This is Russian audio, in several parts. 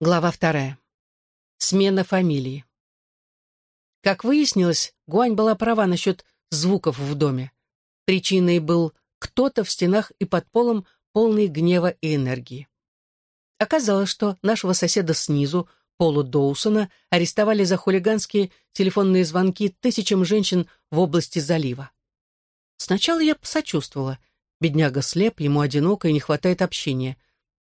Глава вторая. Смена фамилии. Как выяснилось, Гуань была права насчет звуков в доме. Причиной был кто-то в стенах и под полом, полный гнева и энергии. Оказалось, что нашего соседа снизу, Полу Доусона, арестовали за хулиганские телефонные звонки тысячам женщин в области залива. Сначала я посочувствовала. Бедняга слеп, ему одиноко и не хватает общения.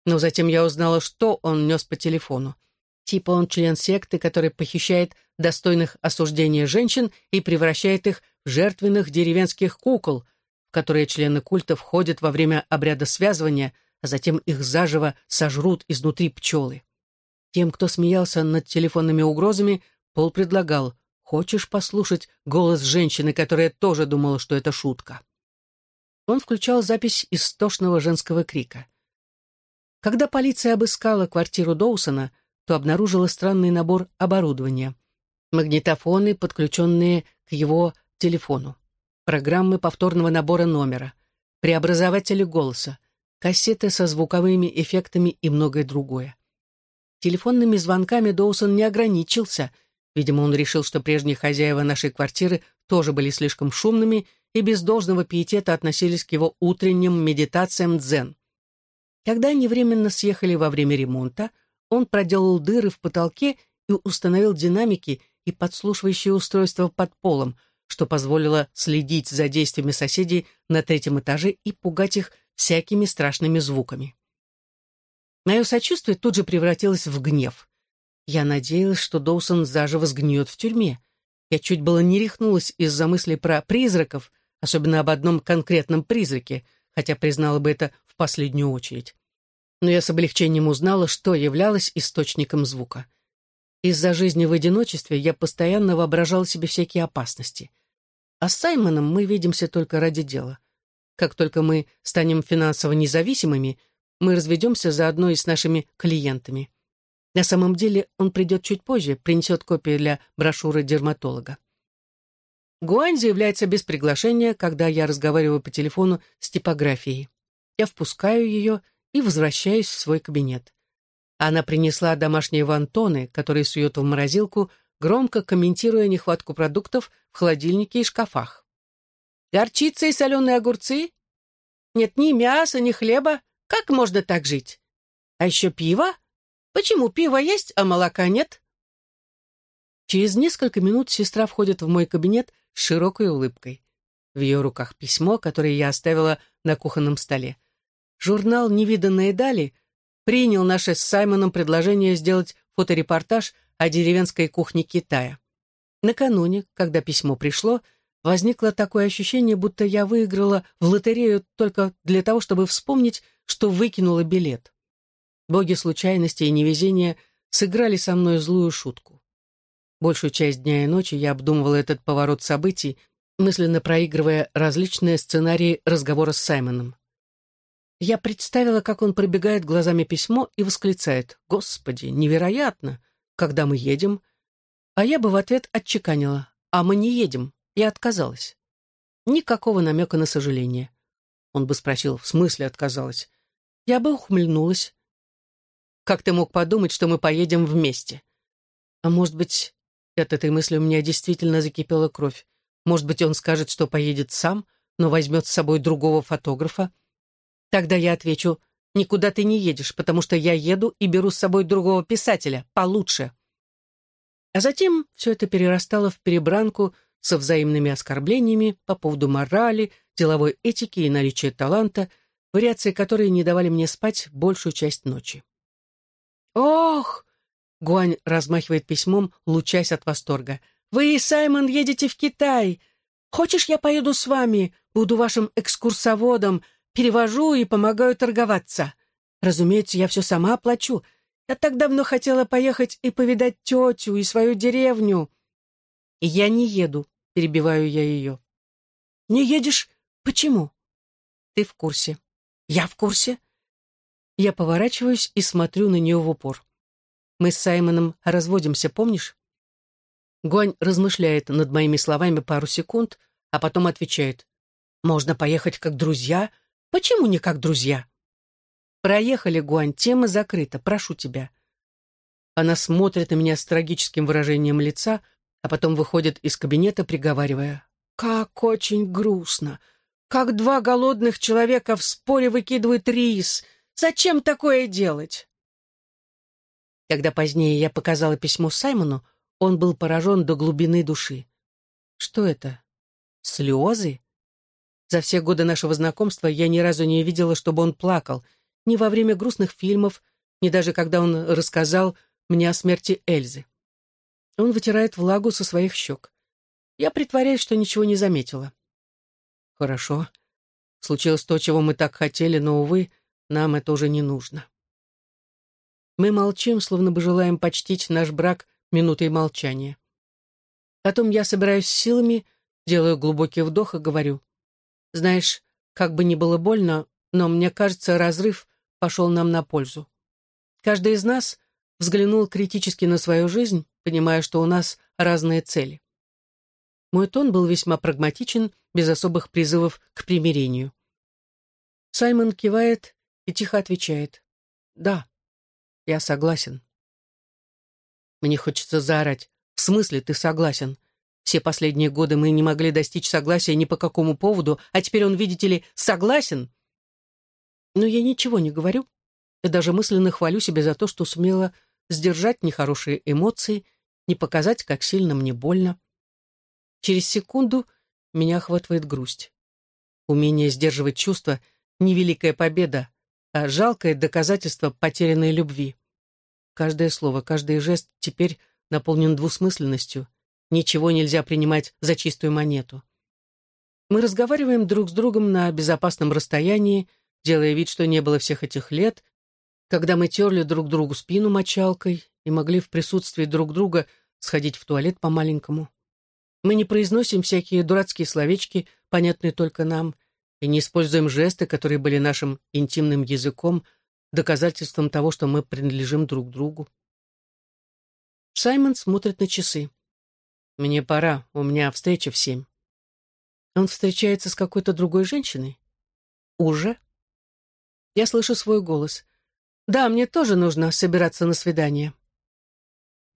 Но затем я узнала, что он нес по телефону. Типа он член секты, который похищает достойных осуждения женщин и превращает их в жертвенных деревенских кукол, в которые члены культа входят во время обряда связывания, а затем их заживо сожрут изнутри пчелы. Тем, кто смеялся над телефонными угрозами, Пол предлагал «Хочешь послушать голос женщины, которая тоже думала, что это шутка?» Он включал запись истошного женского крика. Когда полиция обыскала квартиру Доусона, то обнаружила странный набор оборудования. Магнитофоны, подключенные к его телефону. Программы повторного набора номера. Преобразователи голоса. Кассеты со звуковыми эффектами и многое другое. Телефонными звонками Доусон не ограничился. Видимо, он решил, что прежние хозяева нашей квартиры тоже были слишком шумными и без должного пиетета относились к его утренним медитациям дзен. Когда они временно съехали во время ремонта, он проделал дыры в потолке и установил динамики и подслушивающие устройства под полом, что позволило следить за действиями соседей на третьем этаже и пугать их всякими страшными звуками. Мое сочувствие тут же превратилось в гнев. Я надеялась, что Доусон заживо сгниет в тюрьме. Я чуть было не рехнулась из-за мыслей про призраков, особенно об одном конкретном призраке, хотя признала бы это в последнюю очередь. Но я с облегчением узнала, что являлось источником звука. Из-за жизни в одиночестве я постоянно воображала себе всякие опасности. А с Саймоном мы видимся только ради дела. Как только мы станем финансово независимыми, мы разведемся заодно и с нашими клиентами. На самом деле он придет чуть позже, принесет копию для брошюры дерматолога. Гуань заявляется без приглашения, когда я разговариваю по телефону с типографией. Я впускаю ее и возвращаюсь в свой кабинет. Она принесла домашние вантоны, которые сует в морозилку, громко комментируя нехватку продуктов в холодильнике и шкафах. «Горчица и соленые огурцы? Нет ни мяса, ни хлеба. Как можно так жить? А еще пиво? Почему пиво есть, а молока нет?» Через несколько минут сестра входит в мой кабинет с широкой улыбкой. В ее руках письмо, которое я оставила на кухонном столе. Журнал «Невиданные дали» принял наше с Саймоном предложение сделать фоторепортаж о деревенской кухне Китая. Накануне, когда письмо пришло, возникло такое ощущение, будто я выиграла в лотерею только для того, чтобы вспомнить, что выкинула билет. Боги случайности и невезения сыграли со мной злую шутку. Большую часть дня и ночи я обдумывала этот поворот событий, мысленно проигрывая различные сценарии разговора с Саймоном. Я представила, как он пробегает глазами письмо и восклицает «Господи, невероятно! Когда мы едем?» А я бы в ответ отчеканила «А мы не едем!» и отказалась. Никакого намека на сожаление. Он бы спросил «В смысле отказалась?» Я бы ухмыльнулась. «Как ты мог подумать, что мы поедем вместе?» А может быть, от этой мысли у меня действительно закипела кровь. Может быть, он скажет, что поедет сам, но возьмет с собой другого фотографа, Тогда я отвечу, никуда ты не едешь, потому что я еду и беру с собой другого писателя, получше. А затем все это перерастало в перебранку со взаимными оскорблениями по поводу морали, деловой этики и наличия таланта, вариации которые не давали мне спать большую часть ночи. «Ох!» — Гуань размахивает письмом, лучась от восторга. «Вы и Саймон едете в Китай! Хочешь, я поеду с вами, буду вашим экскурсоводом, перевожу и помогаю торговаться. Разумеется, я все сама оплачу. Я так давно хотела поехать и повидать тетю и свою деревню. И я не еду, перебиваю я ее. Не едешь? Почему? Ты в курсе. Я в курсе. Я поворачиваюсь и смотрю на нее в упор. Мы с Саймоном разводимся, помнишь? Гуань размышляет над моими словами пару секунд, а потом отвечает. Можно поехать как друзья, Почему не как друзья? Проехали, Гуань, тема закрыта, прошу тебя. Она смотрит на меня с трагическим выражением лица, а потом выходит из кабинета, приговаривая. «Как очень грустно! Как два голодных человека в споре выкидывают рис! Зачем такое делать?» Когда позднее я показала письмо Саймону, он был поражен до глубины души. Что это? Слезы? За все годы нашего знакомства я ни разу не видела, чтобы он плакал, ни во время грустных фильмов, ни даже когда он рассказал мне о смерти Эльзы. Он вытирает влагу со своих щек. Я притворяюсь, что ничего не заметила. Хорошо. Случилось то, чего мы так хотели, но, увы, нам это уже не нужно. Мы молчим, словно бы желаем почтить наш брак минутой молчания. Потом я собираюсь силами, делаю глубокий вдох и говорю. Знаешь, как бы ни было больно, но мне кажется, разрыв пошел нам на пользу. Каждый из нас взглянул критически на свою жизнь, понимая, что у нас разные цели. Мой тон был весьма прагматичен, без особых призывов к примирению. Саймон кивает и тихо отвечает. «Да, я согласен». Мне хочется заорать. «В смысле ты согласен? Все последние годы мы не могли достичь согласия ни по какому поводу, а теперь он, видите ли, согласен. Но я ничего не говорю, и даже мысленно хвалю себя за то, что сумела сдержать нехорошие эмоции, не показать, как сильно мне больно. Через секунду меня охватывает грусть. Умение сдерживать чувства — невеликая победа, а жалкое доказательство потерянной любви. Каждое слово, каждый жест теперь наполнен двусмысленностью — Ничего нельзя принимать за чистую монету. Мы разговариваем друг с другом на безопасном расстоянии, делая вид, что не было всех этих лет, когда мы терли друг другу спину мочалкой и могли в присутствии друг друга сходить в туалет по-маленькому. Мы не произносим всякие дурацкие словечки, понятные только нам, и не используем жесты, которые были нашим интимным языком, доказательством того, что мы принадлежим друг другу. Саймон смотрит на часы. Мне пора, у меня встреча в семь. Он встречается с какой-то другой женщиной? Уже? Я слышу свой голос. Да, мне тоже нужно собираться на свидание.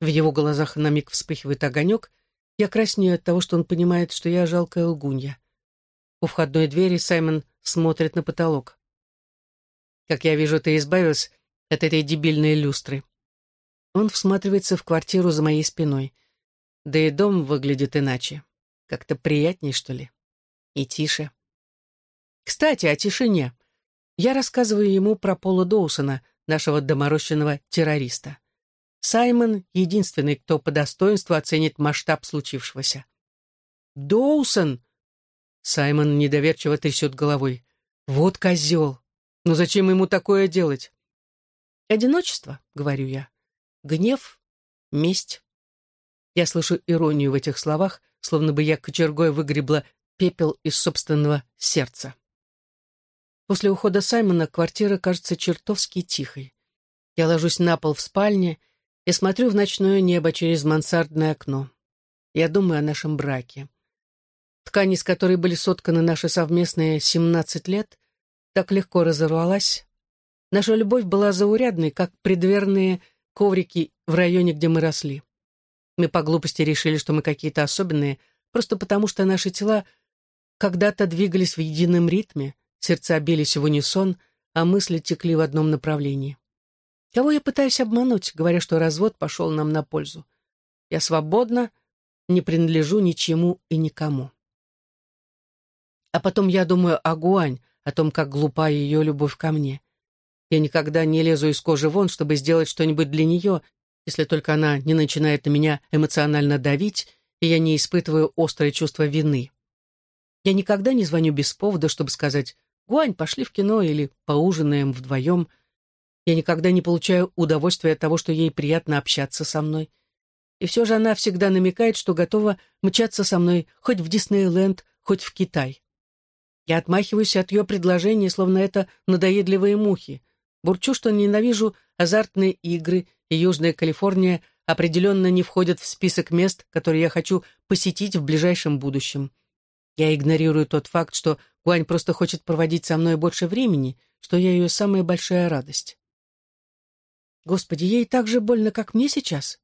В его глазах на миг вспыхивает огонек. Я краснею от того, что он понимает, что я жалкая лгунья. У входной двери Саймон смотрит на потолок. Как я вижу, ты избавилась от этой дебильной люстры. Он всматривается в квартиру за моей спиной — да и дом выглядит иначе. Как-то приятней, что ли. И тише. Кстати, о тишине. Я рассказываю ему про Пола Доусона, нашего доморощенного террориста. Саймон — единственный, кто по достоинству оценит масштаб случившегося. «Доусон!» Саймон недоверчиво трясет головой. «Вот козел! Но зачем ему такое делать?» «Одиночество», — говорю я. «Гнев, месть, я слышу иронию в этих словах, словно бы я кочергой выгребла пепел из собственного сердца. После ухода Саймона квартира кажется чертовски тихой. Я ложусь на пол в спальне и смотрю в ночное небо через мансардное окно. Я думаю о нашем браке. Ткань, из которой были сотканы наши совместные 17 лет, так легко разорвалась. Наша любовь была заурядной, как предверные коврики в районе, где мы росли. Мы по глупости решили, что мы какие-то особенные, просто потому что наши тела когда-то двигались в едином ритме, сердца бились в унисон, а мысли текли в одном направлении. Кого я пытаюсь обмануть, говоря, что развод пошел нам на пользу? Я свободна, не принадлежу ничему и никому. А потом я думаю о Гуань, о том, как глупа ее любовь ко мне. Я никогда не лезу из кожи вон, чтобы сделать что-нибудь для нее, если только она не начинает на меня эмоционально давить, и я не испытываю острое чувство вины. Я никогда не звоню без повода, чтобы сказать «Гуань, пошли в кино» или «Поужинаем вдвоем». Я никогда не получаю удовольствия от того, что ей приятно общаться со мной. И все же она всегда намекает, что готова мчаться со мной хоть в Диснейленд, хоть в Китай. Я отмахиваюсь от ее предложений, словно это надоедливые мухи. Бурчу, что ненавижу азартные игры и Южная Калифорния определенно не входят в список мест, которые я хочу посетить в ближайшем будущем. Я игнорирую тот факт, что Гуань просто хочет проводить со мной больше времени, что я ее самая большая радость. Господи, ей так же больно, как мне сейчас.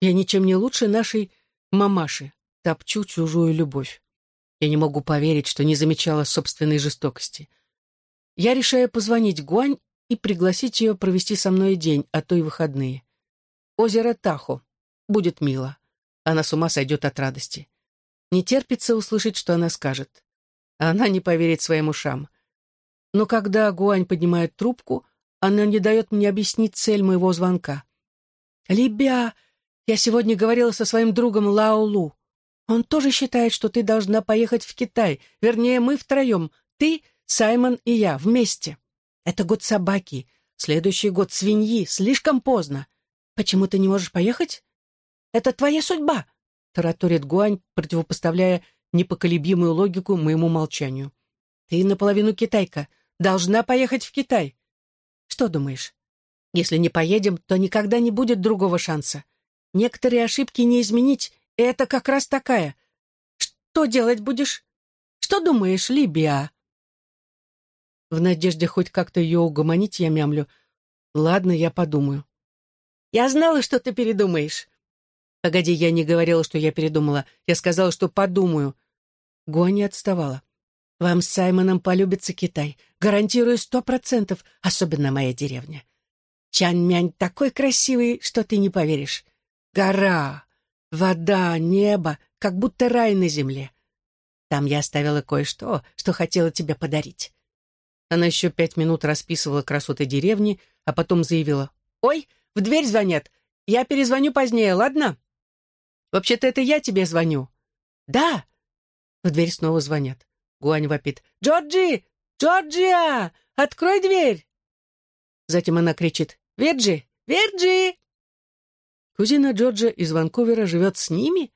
Я ничем не лучше нашей мамаши, топчу чужую любовь. Я не могу поверить, что не замечала собственной жестокости. Я решаю позвонить Гуань и пригласить ее провести со мной день, а то и выходные. Озеро Тахо. Будет мило. Она с ума сойдет от радости. Не терпится услышать, что она скажет. Она не поверит своим ушам. Но когда Гуань поднимает трубку, она не дает мне объяснить цель моего звонка. «Либя, я сегодня говорила со своим другом Лао Лу. Он тоже считает, что ты должна поехать в Китай. Вернее, мы втроем. Ты, Саймон и я, вместе. Это год собаки. Следующий год свиньи. Слишком поздно. Почему ты не можешь поехать? Это твоя судьба, тараторит Гуань, противопоставляя непоколебимую логику моему молчанию. Ты наполовину китайка. Должна поехать в Китай. Что думаешь? Если не поедем, то никогда не будет другого шанса. Некоторые ошибки не изменить, это как раз такая. Что делать будешь? Что думаешь, Либия?» В надежде хоть как-то ее угомонить, я мямлю. «Ладно, я подумаю». «Я знала, что ты передумаешь». «Погоди, я не говорила, что я передумала. Я сказала, что подумаю». Гуа не отставала. «Вам с Саймоном полюбится Китай. Гарантирую сто процентов, особенно моя деревня. Чань-мянь такой красивый, что ты не поверишь. Гора, Вода, небо, как будто рай на земле. Там я оставила кое-что, что хотела тебе подарить». Она еще пять минут расписывала красоты деревни, а потом заявила. «Ой, в дверь звонят. Я перезвоню позднее, ладно?» «Вообще-то это я тебе звоню». «Да». В дверь снова звонят. Гуань вопит. «Джорджи! Джорджия! Открой дверь!» Затем она кричит. «Верджи! Верджи!» Кузина Джорджа из Ванкувера живет с ними?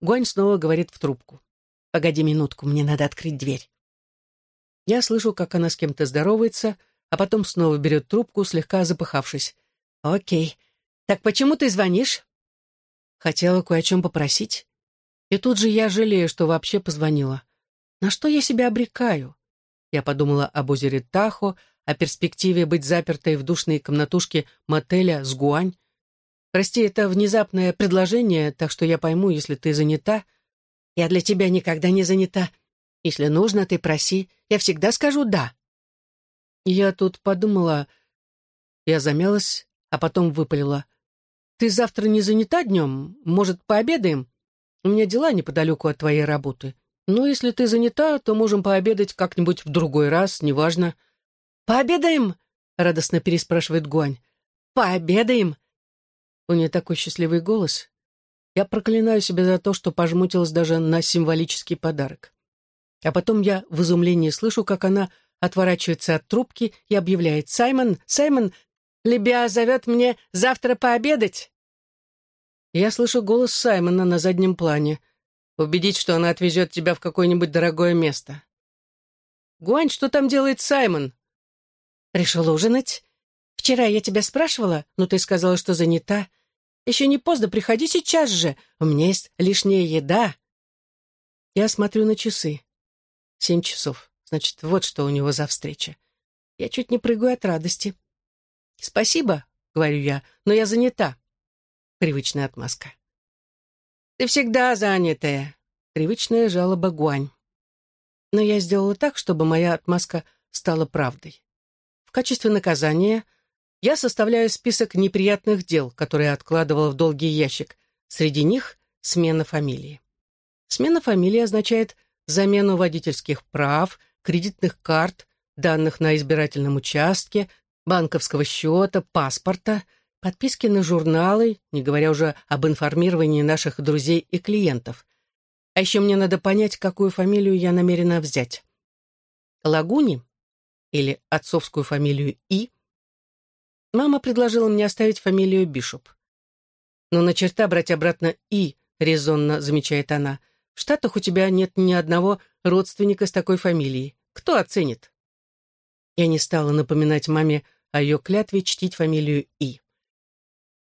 Гуань снова говорит в трубку. «Погоди минутку, мне надо открыть дверь». Я слышу, как она с кем-то здоровается, а потом снова берет трубку, слегка запыхавшись. «Окей. Так почему ты звонишь?» Хотела кое о чем попросить. И тут же я жалею, что вообще позвонила. На что я себя обрекаю? Я подумала об озере Тахо, о перспективе быть запертой в душной комнатушке мотеля с Гуань, Прости, это внезапное предложение, так что я пойму, если ты занята. Я для тебя никогда не занята. Если нужно, ты проси. Я всегда скажу «да». Я тут подумала... Я замялась, а потом выпалила. «Ты завтра не занята днем? Может, пообедаем? У меня дела неподалеку от твоей работы. Но если ты занята, то можем пообедать как-нибудь в другой раз, неважно». «Пообедаем?» — радостно переспрашивает Гуань. «Пообедаем? У нее такой счастливый голос. Я проклинаю себя за то, что пожмутилась даже на символический подарок. А потом я в изумлении слышу, как она отворачивается от трубки и объявляет «Саймон, Саймон, Лебя зовет мне завтра пообедать!» Я слышу голос Саймона на заднем плане. Убедить, что она отвезет тебя в какое-нибудь дорогое место. «Гуань, что там делает Саймон?» «Пришел ужинать. Вчера я тебя спрашивала, но ты сказала, что занята. Еще не поздно, приходи сейчас же. У меня есть лишняя еда. Я смотрю на часы. Семь часов. Значит, вот что у него за встреча. Я чуть не прыгаю от радости. «Спасибо», — говорю я, — «но я занята». Привычная отмазка. «Ты всегда занятая», — привычная жалоба Гуань. Но я сделала так, чтобы моя отмазка стала правдой. В качестве наказания — я составляю список неприятных дел, которые откладывала в долгий ящик. Среди них смена фамилии. Смена фамилии означает замену водительских прав, кредитных карт, данных на избирательном участке, банковского счета, паспорта, подписки на журналы, не говоря уже об информировании наших друзей и клиентов. А еще мне надо понять, какую фамилию я намерена взять. Лагуни или отцовскую фамилию И Мама предложила мне оставить фамилию Бишоп. «Но на черта брать обратно «и», — резонно замечает она. «В Штатах у тебя нет ни одного родственника с такой фамилией. Кто оценит?» Я не стала напоминать маме о ее клятве чтить фамилию И.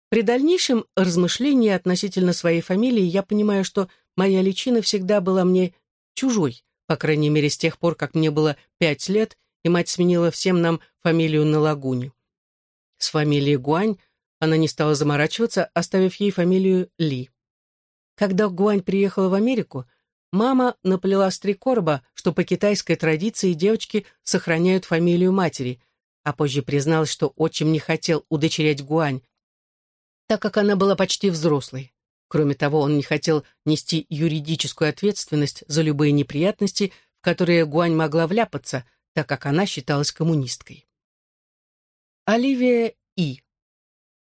При дальнейшем размышлении относительно своей фамилии я понимаю, что моя личина всегда была мне чужой, по крайней мере, с тех пор, как мне было пять лет, и мать сменила всем нам фамилию на лагуне. С фамилией Гуань, она не стала заморачиваться, оставив ей фамилию Ли. Когда Гуань приехала в Америку, мама наплела с три короба, что по китайской традиции девочки сохраняют фамилию матери, а позже призналась, что отчим не хотел удочерять Гуань, так как она была почти взрослой. Кроме того, он не хотел нести юридическую ответственность за любые неприятности, в которые Гуань могла вляпаться, так как она считалась коммунисткой. Оливия И.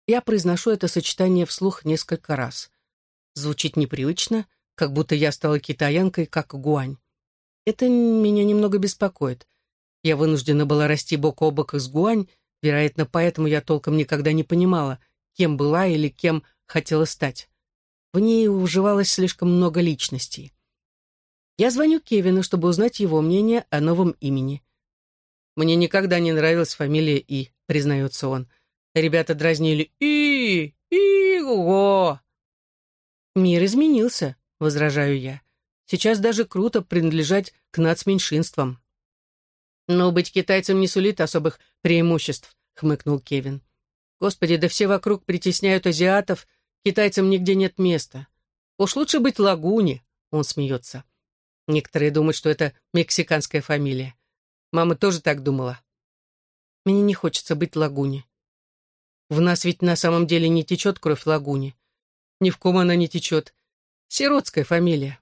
Я произношу это сочетание вслух несколько раз. Звучит непривычно, как будто я стала китаянкой, как Гуань. Это меня немного беспокоит. Я вынуждена была расти бок о бок с Гуань, вероятно, поэтому я толком никогда не понимала, кем была или кем хотела стать. В ней уживалось слишком много личностей. Я звоню Кевину, чтобы узнать его мнение о новом имени. Мне никогда не нравилась фамилия И, признается он. Ребята дразнили «И! И-го!» «Мир изменился», — возражаю я. «Сейчас даже круто принадлежать к нацменьшинствам». «Но быть китайцем не сулит особых преимуществ», — хмыкнул Кевин. «Господи, да все вокруг притесняют азиатов, китайцам нигде нет места. Уж лучше быть лагуне», — он смеется. Некоторые думают, что это мексиканская фамилия. Мама тоже так думала. Мне не хочется быть лагуне. В нас ведь на самом деле не течет кровь лагуни. Ни в ком она не течет. Сиротская фамилия.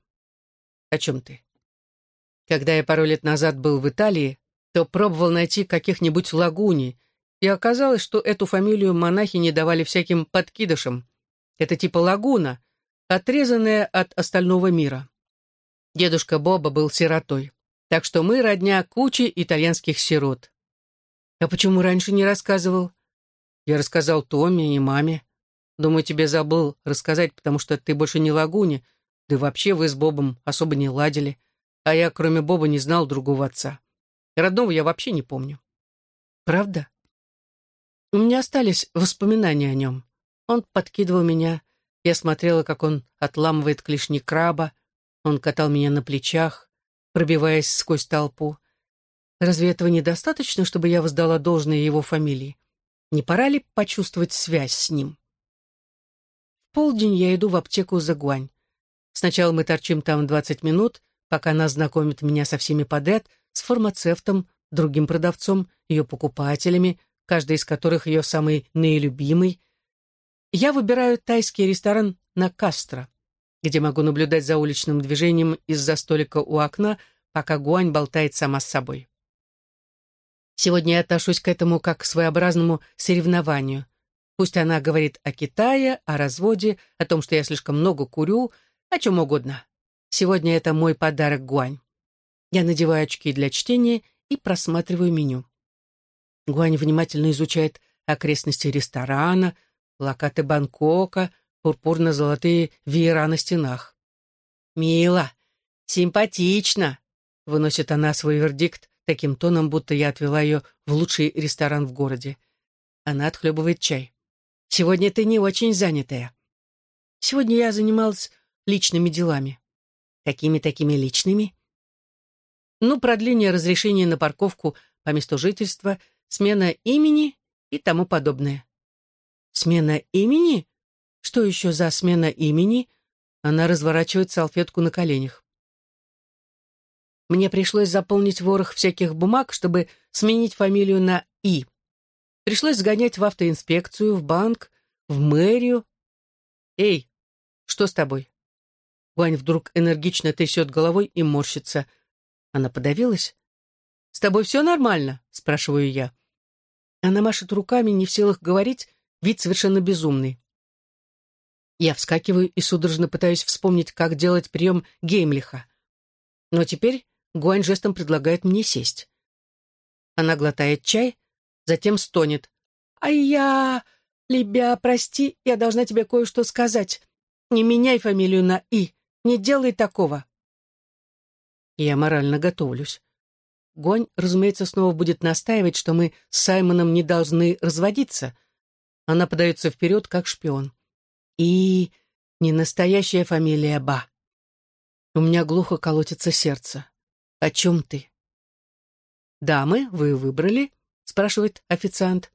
О чем ты? Когда я пару лет назад был в Италии, то пробовал найти каких-нибудь лагуни, и оказалось, что эту фамилию монахи не давали всяким подкидышам. Это типа лагуна, отрезанная от остального мира. Дедушка Боба был сиротой, так что мы родня кучи итальянских сирот. А почему раньше не рассказывал? Я рассказал Томе и маме. Думаю, тебе забыл рассказать, потому что ты больше не лагуни, да и вообще вы с Бобом особо не ладили, а я, кроме Боба, не знал другого отца. Родного я вообще не помню. Правда? У меня остались воспоминания о нем. Он подкидывал меня, я смотрела, как он отламывает клешни краба, он катал меня на плечах, пробиваясь сквозь толпу. Разве этого недостаточно, чтобы я воздала должное его фамилии? Не пора ли почувствовать связь с ним? В полдень я иду в аптеку за Гуань. Сначала мы торчим там 20 минут, пока она знакомит меня со всеми подряд, с фармацевтом, другим продавцом, ее покупателями, каждый из которых ее самый наилюбимый. Я выбираю тайский ресторан на Кастро, где могу наблюдать за уличным движением из-за столика у окна, пока Гуань болтает сама с собой. Сегодня я отношусь к этому как к своеобразному соревнованию. Пусть она говорит о Китае, о разводе, о том, что я слишком много курю, о чем угодно. Сегодня это мой подарок Гуань. Я надеваю очки для чтения и просматриваю меню. Гуань внимательно изучает окрестности ресторана, плакаты Бангкока, пурпурно-золотые веера на стенах. «Мило, симпатично», — выносит она свой вердикт, таким тоном, будто я отвела ее в лучший ресторан в городе. Она отхлебывает чай. «Сегодня ты не очень занятая». «Сегодня я занималась личными делами». «Какими такими личными?» «Ну, продление разрешения на парковку по месту жительства, смена имени и тому подобное». «Смена имени? Что еще за смена имени?» Она разворачивает салфетку на коленях. Мне пришлось заполнить ворох всяких бумаг, чтобы сменить фамилию на «И». Пришлось сгонять в автоинспекцию, в банк, в мэрию. «Эй, что с тобой?» Гуань вдруг энергично трясет головой и морщится. Она подавилась? «С тобой все нормально?» — спрашиваю я. Она машет руками, не в силах говорить, вид совершенно безумный. Я вскакиваю и судорожно пытаюсь вспомнить, как делать прием Геймлиха. Но теперь Гуань жестом предлагает мне сесть. Она глотает чай, затем стонет. «А я... Лебя, прости, я должна тебе кое-что сказать. Не меняй фамилию на «И», не делай такого». Я морально готовлюсь. Гуань, разумеется, снова будет настаивать, что мы с Саймоном не должны разводиться. Она подается вперед, как шпион. И не настоящая фамилия Ба. У меня глухо колотится сердце. «О чем ты?» «Дамы, вы выбрали?» — спрашивает официант.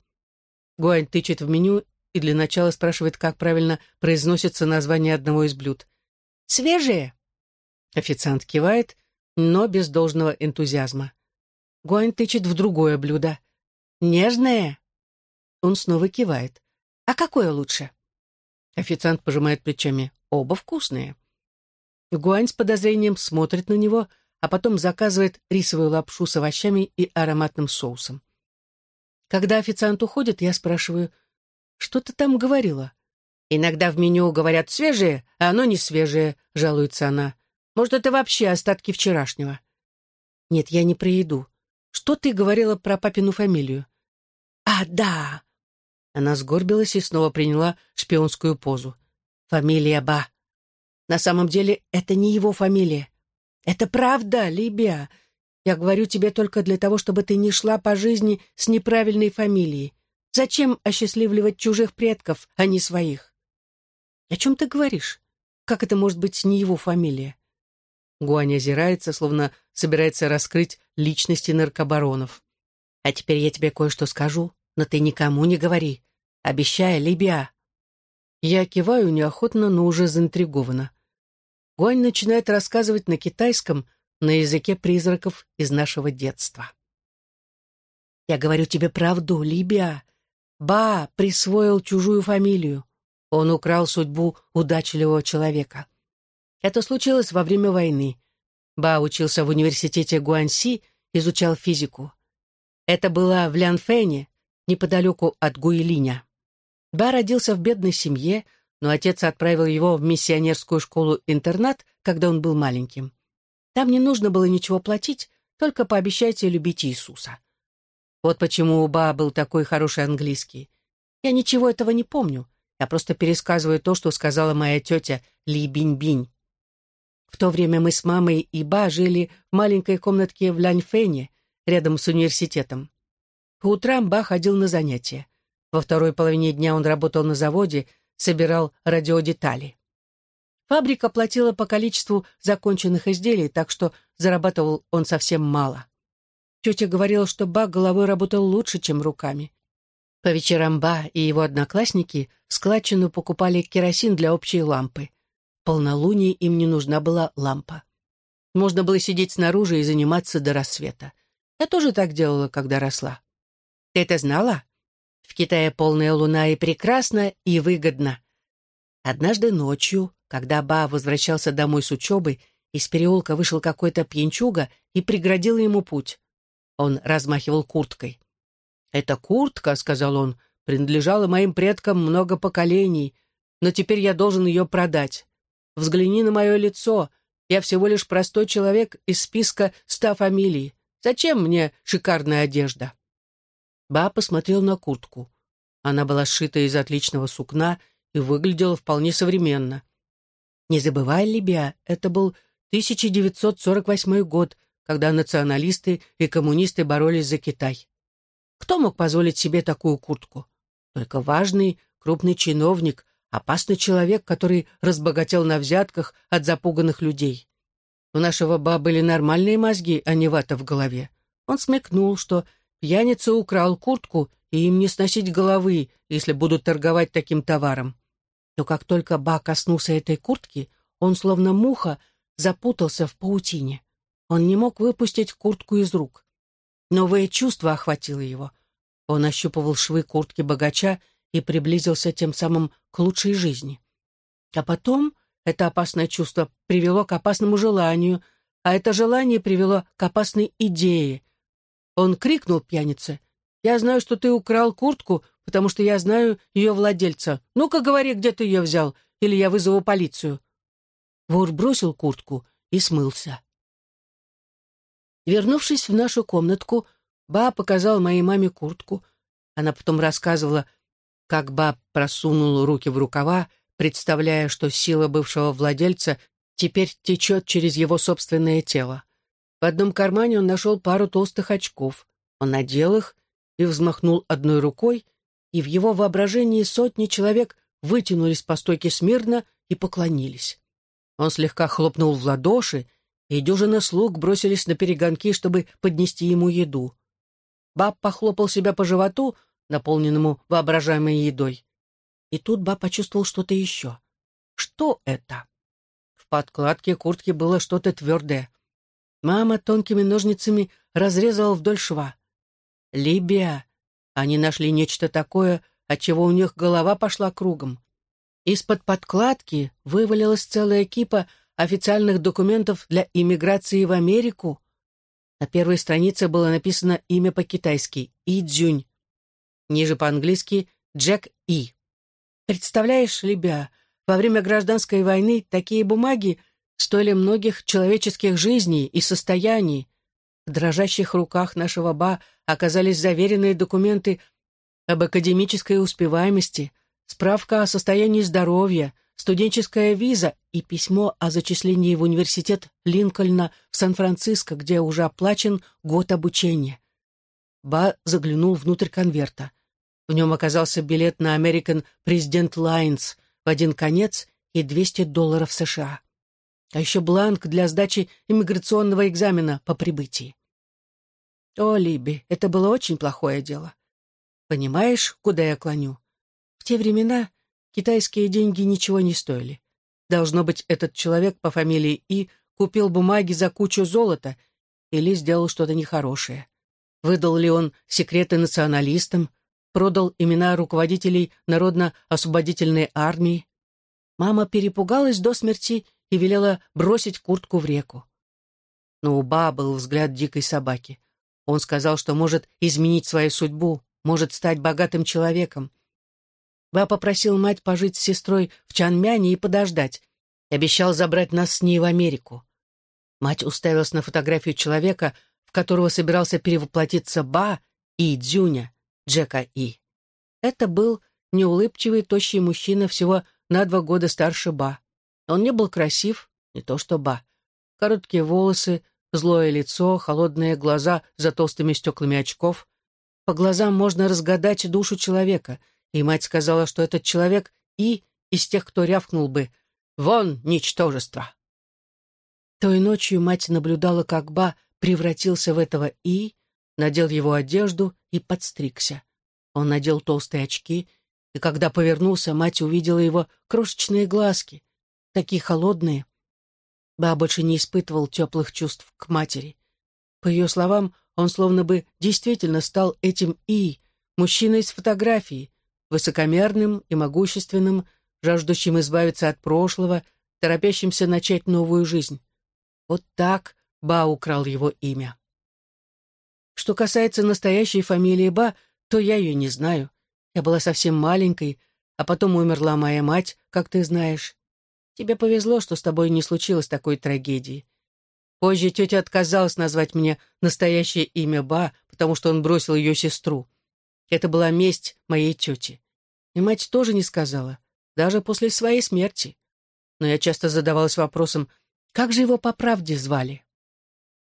Гуань тычет в меню и для начала спрашивает, как правильно произносится название одного из блюд. «Свежие!» Официант кивает, но без должного энтузиазма. Гуань тычет в другое блюдо. «Нежное?» Он снова кивает. «А какое лучше?» Официант пожимает плечами. «Оба вкусные». Гуань с подозрением смотрит на него, а потом заказывает рисовую лапшу с овощами и ароматным соусом. Когда официант уходит, я спрашиваю, «Что ты там говорила?» «Иногда в меню говорят свежее, а оно не свежее», — жалуется она. «Может, это вообще остатки вчерашнего?» «Нет, я не про еду. Что ты говорила про папину фамилию?» «А, да!» Она сгорбилась и снова приняла шпионскую позу. «Фамилия Ба. На самом деле, это не его фамилия. Это правда, Либия. Я говорю тебе только для того, чтобы ты не шла по жизни с неправильной фамилией. Зачем осчастливливать чужих предков, а не своих? О чем ты говоришь? Как это может быть не его фамилия? Гуань озирается, словно собирается раскрыть личности наркобаронов. А теперь я тебе кое-что скажу, но ты никому не говори. Обещай, Либия. Я киваю неохотно, но уже заинтригована. Гуань начинает рассказывать на китайском, на языке призраков из нашего детства. «Я говорю тебе правду, Либия. Ба присвоил чужую фамилию. Он украл судьбу удачливого человека. Это случилось во время войны. Ба учился в университете Гуанси, изучал физику. Это было в Лянфэне, неподалеку от Гуилиня. Ба родился в бедной семье, но отец отправил его в миссионерскую школу-интернат, когда он был маленьким. Там не нужно было ничего платить, только пообещайте любить Иисуса. Вот почему у Ба был такой хороший английский. Я ничего этого не помню, я просто пересказываю то, что сказала моя тетя Ли Бинь-Бинь. В то время мы с мамой и Ба жили в маленькой комнатке в Ляньфэне, рядом с университетом. По утрам Ба ходил на занятия. Во второй половине дня он работал на заводе, собирал радиодетали. Фабрика платила по количеству законченных изделий, так что зарабатывал он совсем мало. Тетя говорила, что Ба головой работал лучше, чем руками. По вечерам Ба и его одноклассники в складчину покупали керосин для общей лампы. В полнолуние им не нужна была лампа. Можно было сидеть снаружи и заниматься до рассвета. Я тоже так делала, когда росла. Ты это знала? В Китае полная луна и прекрасно, и выгодно. Однажды ночью, когда Ба возвращался домой с учебы, из переулка вышел какой-то пьянчуга и преградил ему путь. Он размахивал курткой. «Эта куртка, — сказал он, — принадлежала моим предкам много поколений, но теперь я должен ее продать. Взгляни на мое лицо, я всего лишь простой человек из списка ста фамилий. Зачем мне шикарная одежда?» Ба посмотрел на куртку. Она была сшита из отличного сукна и выглядела вполне современно. Не забывай, Либия, это был 1948 год, когда националисты и коммунисты боролись за Китай. Кто мог позволить себе такую куртку? Только важный, крупный чиновник, опасный человек, который разбогател на взятках от запуганных людей. У нашего ба были нормальные мозги, а не вата в голове. Он смекнул, что Пьяница украл куртку, и им не сносить головы, если будут торговать таким товаром. Но как только Ба коснулся этой куртки, он, словно муха, запутался в паутине. Он не мог выпустить куртку из рук. Новое чувство охватило его. Он ощупывал швы куртки богача и приблизился тем самым к лучшей жизни. А потом это опасное чувство привело к опасному желанию, а это желание привело к опасной идее, он крикнул пьянице. «Я знаю, что ты украл куртку, потому что я знаю ее владельца. Ну-ка говори, где ты ее взял, или я вызову полицию». Вор бросил куртку и смылся. Вернувшись в нашу комнатку, Ба показал моей маме куртку. Она потом рассказывала, как Ба просунул руки в рукава, представляя, что сила бывшего владельца теперь течет через его собственное тело. В одном кармане он нашел пару толстых очков. Он надел их и взмахнул одной рукой, и в его воображении сотни человек вытянулись по стойке смирно и поклонились. Он слегка хлопнул в ладоши, и дюжина слуг бросились на перегонки, чтобы поднести ему еду. Баб похлопал себя по животу, наполненному воображаемой едой. И тут Ба почувствовал что-то еще. Что это? В подкладке куртки было что-то твердое. Мама тонкими ножницами разрезала вдоль шва. Либия. Они нашли нечто такое, от чего у них голова пошла кругом. Из-под подкладки вывалилась целая кипа официальных документов для иммиграции в Америку. На первой странице было написано имя по-китайски — И Цзюнь. Ниже по-английски — Джек И. Представляешь, Либя, во время гражданской войны такие бумаги стоили многих человеческих жизней и состояний. В дрожащих руках нашего Ба оказались заверенные документы об академической успеваемости, справка о состоянии здоровья, студенческая виза и письмо о зачислении в университет Линкольна в Сан-Франциско, где уже оплачен год обучения. Ба заглянул внутрь конверта. В нем оказался билет на American President Lines в один конец и 200 долларов США. А еще бланк для сдачи иммиграционного экзамена по прибытии. О, Либи, это было очень плохое дело. Понимаешь, куда я клоню? В те времена китайские деньги ничего не стоили. Должно быть, этот человек по фамилии И купил бумаги за кучу золота или сделал что-то нехорошее. Выдал ли он секреты националистам, продал имена руководителей Народно-освободительной армии. Мама перепугалась до смерти и велела бросить куртку в реку. Но у Ба был взгляд дикой собаки. Он сказал, что может изменить свою судьбу, может стать богатым человеком. Ба попросил мать пожить с сестрой в Чанмяне и подождать, и обещал забрать нас с ней в Америку. Мать уставилась на фотографию человека, в которого собирался перевоплотиться Ба и Дзюня, Джека И. Это был неулыбчивый, тощий мужчина всего на два года старше Ба. Он не был красив, не то что Ба. Короткие волосы, Злое лицо, холодные глаза за толстыми стеклами очков. По глазам можно разгадать душу человека, и мать сказала, что этот человек и из тех, кто рявкнул бы «Вон, ничтожество!». Той ночью мать наблюдала, как Ба превратился в этого «и», надел его одежду и подстригся. Он надел толстые очки, и когда повернулся, мать увидела его крошечные глазки, такие холодные, Ба больше не испытывал теплых чувств к матери. По ее словам, он словно бы действительно стал этим И, мужчиной с фотографии, высокомерным и могущественным, жаждущим избавиться от прошлого, торопящимся начать новую жизнь. Вот так Ба украл его имя. Что касается настоящей фамилии Ба, то я ее не знаю. Я была совсем маленькой, а потом умерла моя мать, как ты знаешь. Тебе повезло, что с тобой не случилось такой трагедии. Позже тетя отказалась назвать мне настоящее имя Ба, потому что он бросил ее сестру. Это была месть моей тети. И мать тоже не сказала, даже после своей смерти. Но я часто задавалась вопросом, как же его по правде звали?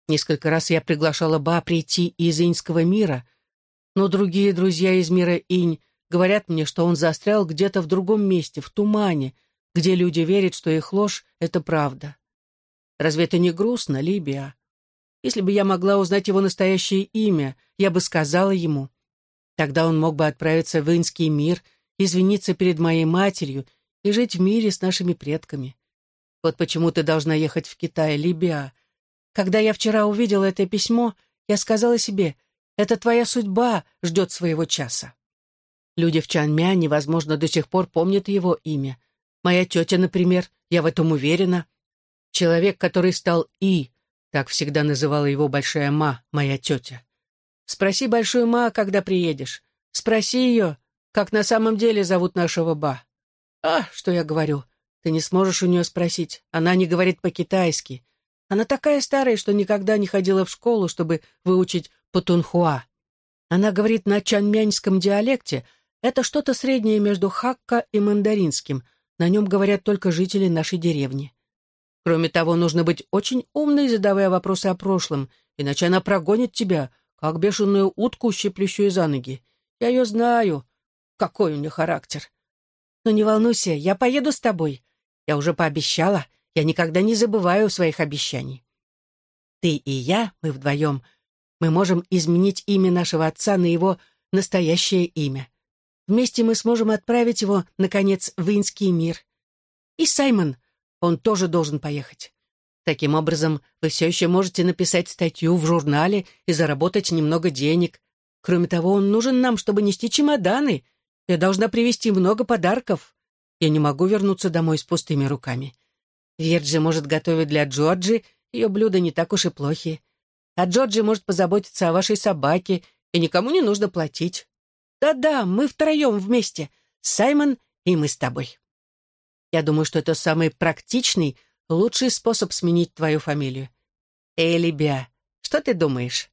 Несколько раз я приглашала Ба прийти из иньского мира, но другие друзья из мира инь говорят мне, что он застрял где-то в другом месте, в тумане, где люди верят, что их ложь — это правда. Разве это не грустно, Либия? Если бы я могла узнать его настоящее имя, я бы сказала ему. Тогда он мог бы отправиться в инский мир, извиниться перед моей матерью и жить в мире с нашими предками. Вот почему ты должна ехать в Китай, Либия. Когда я вчера увидела это письмо, я сказала себе, это твоя судьба ждет своего часа. Люди в Чанмяне, возможно, до сих пор помнят его имя — Моя тетя, например, я в этом уверена. Человек, который стал И, так всегда называла его Большая Ма, моя тетя. Спроси Большую Ма, когда приедешь. Спроси ее, как на самом деле зовут нашего Ба. А, что я говорю, ты не сможешь у нее спросить. Она не говорит по-китайски. Она такая старая, что никогда не ходила в школу, чтобы выучить путунхуа. Она говорит на чанмяньском диалекте. Это что-то среднее между хакка и мандаринским — на нем говорят только жители нашей деревни. Кроме того, нужно быть очень умной, задавая вопросы о прошлом, иначе она прогонит тебя, как бешеную утку, щиплющую за ноги. Я ее знаю. Какой у нее характер. Но не волнуйся, я поеду с тобой. Я уже пообещала. Я никогда не забываю своих обещаний. Ты и я, мы вдвоем, мы можем изменить имя нашего отца на его настоящее имя. Вместе мы сможем отправить его, наконец, в инский мир. И Саймон, он тоже должен поехать. Таким образом, вы все еще можете написать статью в журнале и заработать немного денег. Кроме того, он нужен нам, чтобы нести чемоданы. Я должна привезти много подарков. Я не могу вернуться домой с пустыми руками. Вирджи может готовить для Джорджи, ее блюда не так уж и плохи. А Джорджи может позаботиться о вашей собаке, и никому не нужно платить. Да-да, мы втроем вместе, Саймон и мы с тобой. Я думаю, что это самый практичный, лучший способ сменить твою фамилию. Элли Биа, что ты думаешь?